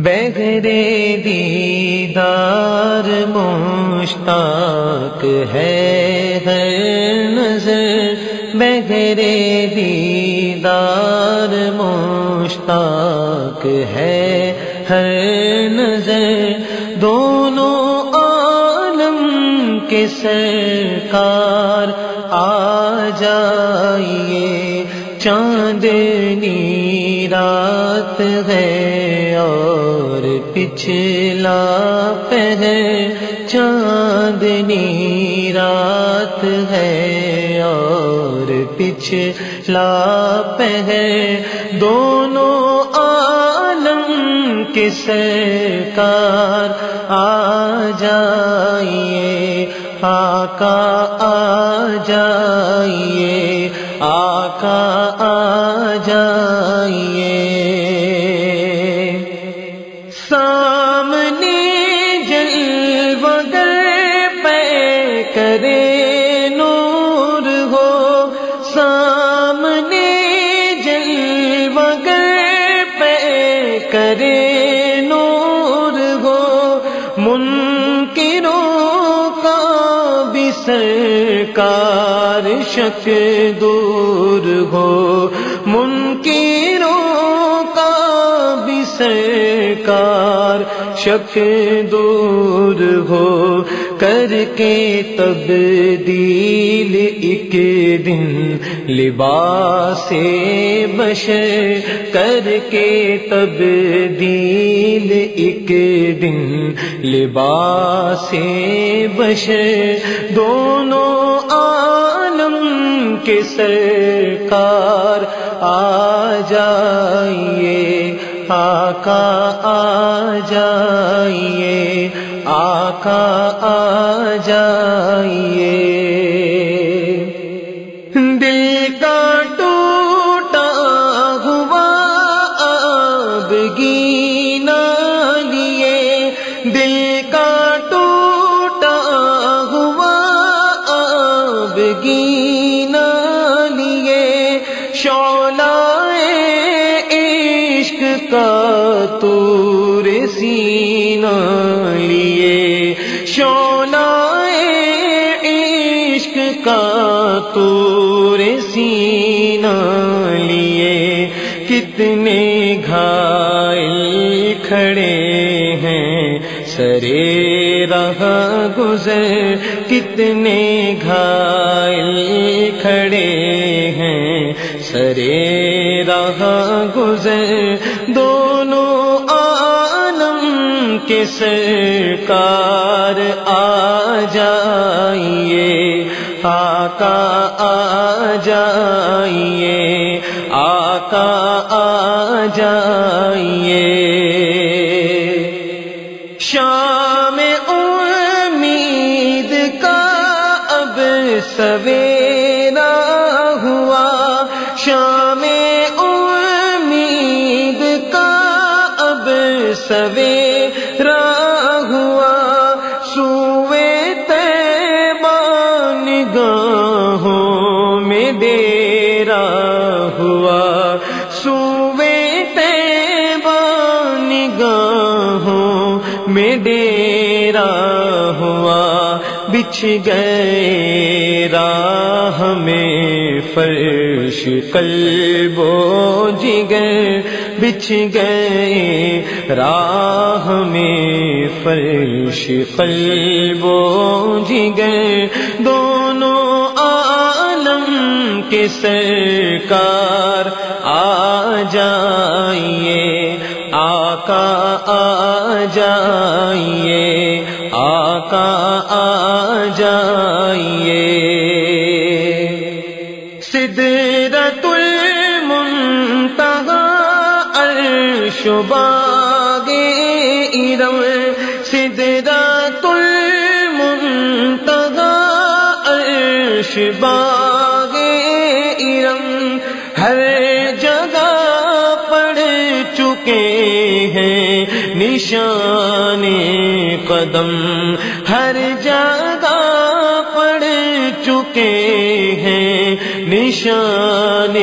بغرے دیدار مشتاق ہے ہر نظر۔ بغرے دیدار مشتاق ہے ہر نظر۔ دونوں عالم کے سرکار، آ جائیے چاندنی رات ہے اور پچھلا پہر چاندنی رات ہے اور پچھلا پہر دونوں عالم کے سرکار آ جائیے، آقا آ جائیے، آقا آ کرے نور ہو، منکروں کا بھی سرکار شک دور ہو، منکروں کا بھی سرکار شک دور ہو۔ کر کے تبدیل ایک دن لباس بشر کر کے تبدیل ایک دن لباس بشر دونوں عالم کے سرکار آ جائیے آقا آ جائیے آقا آ جائیے۔ دل کا ٹوٹا ہوا اب گینا لیے۔ دل کا ٹوٹا ہوا اب گینا لیے۔ شولا عشق کا تور سینا لیے۔ شولا عشق کا تور سینا لیے کتنے گھائل کھڑے ہیں سرے رہا گزر کتنے گھائل کھڑے ہیں سرے عالم کے سرکار آ جائیے؟ آقا آ جائیے، آقا آ جائیے۔ شام امید کا اب سویرا ہوا۔ شام امید کا اب سویرا گاہوں ہوا، سوے تیبان گاہوں میں ڈیرا ہوا۔ بچھ گئے راہ میں فرش قلب و جگر۔ بچھ گئے راہ میں فرش قلب و جگر۔ دونوں سرکار آ جائیے، آقا آ جائیے، آقا آ جائیے۔ سدرت المنتہا عرش ارم سدرت المنتہا عرش نشان قدم ہر جگہ پڑ چکے ہیں نشان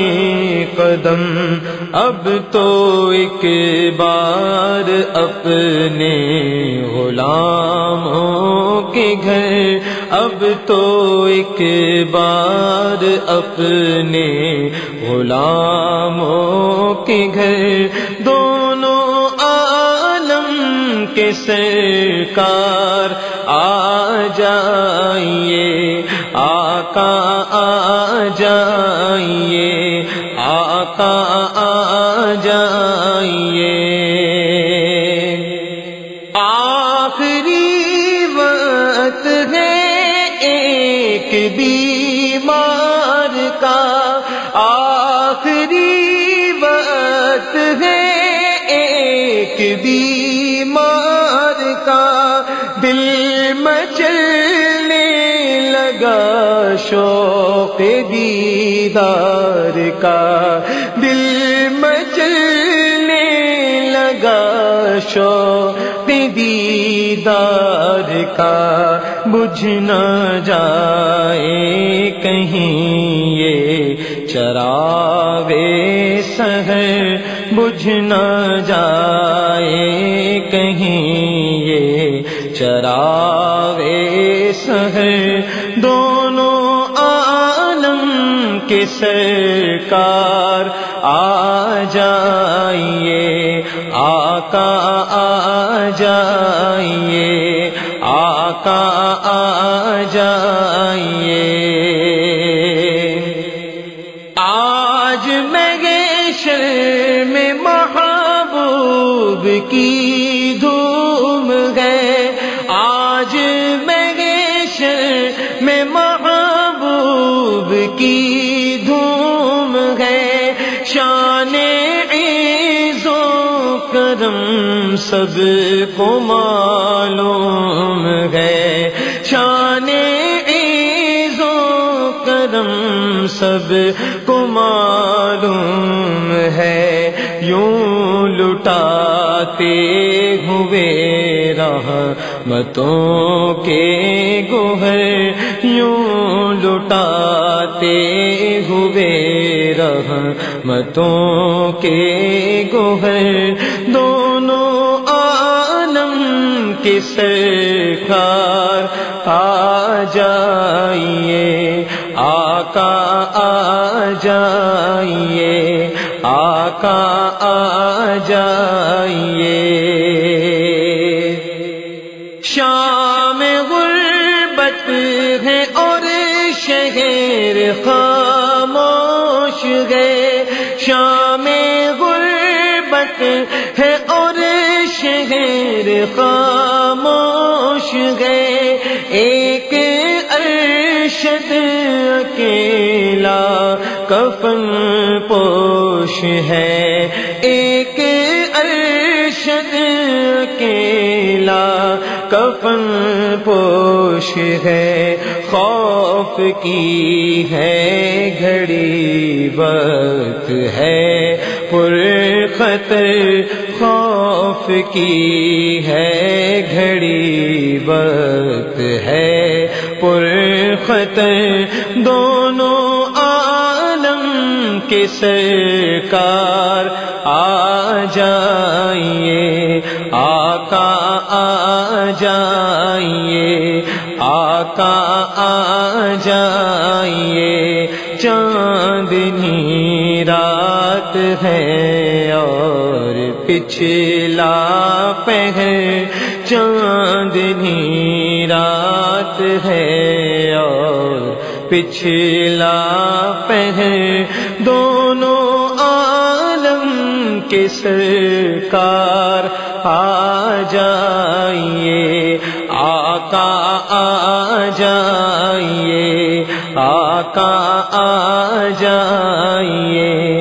قدم۔ اب تو ایک بار اپنے غلاموں کے گھر۔ اب تو ایک بار اپنے غلاموں کے گھر۔ دونوں سرکار آ جائیے، آقا آ جائیے، آقا آ جائیے۔ آخری وقت ہے ایک بیمار کا۔ آخری وقت ہے ایک بیمار کا دل مچلنے لگا، شوق دیدار کا دل مچلنے لگا، شوق دیدار کا۔ بجھ نہ جائے کہیں یہ چراوے سہر بجھ نہ جائے کہیں یہ سہر دونوں عالم کے سرکار آ جائیے، آقا آ جائیے، آقا آ جائیے۔ آج میں شر میں محبوب کی کرم سب کو معلوم ہے۔ شان عیزو کرم سب کو معلوم ہے۔ یوں لٹاتے ہوئے رحمتوں کے گوہر، یوں لٹاتے رحمتوں کے گوہر دونوں عالم کے سرکار آ جائیے، آقا آ جائیے، آقا آ جائیے۔ شام غربت ہے اور شہر خاموش ہے اور شہر خاموش ہے۔ ایک ارشد اکیلا کفن پوش ہے۔ ایک ارشد اکیلا کفن پوش ہے۔ خوف کی ہے گھڑی وقت ہے۔ پر خطر خوف کی ہے، گھڑی وقت ہے۔ پر خطر دونوں عالم کے سرکار آ جائیے، آقا آ جائیے، آقا آ جائیے۔ چاندنی رات ہے۔ اور پچھلا پہر چاندنی رات ہے اور پچھلا پہر دونوں عالم کے سرکار آ جائیے، آقا آ جائیے، آقا آ جائیے۔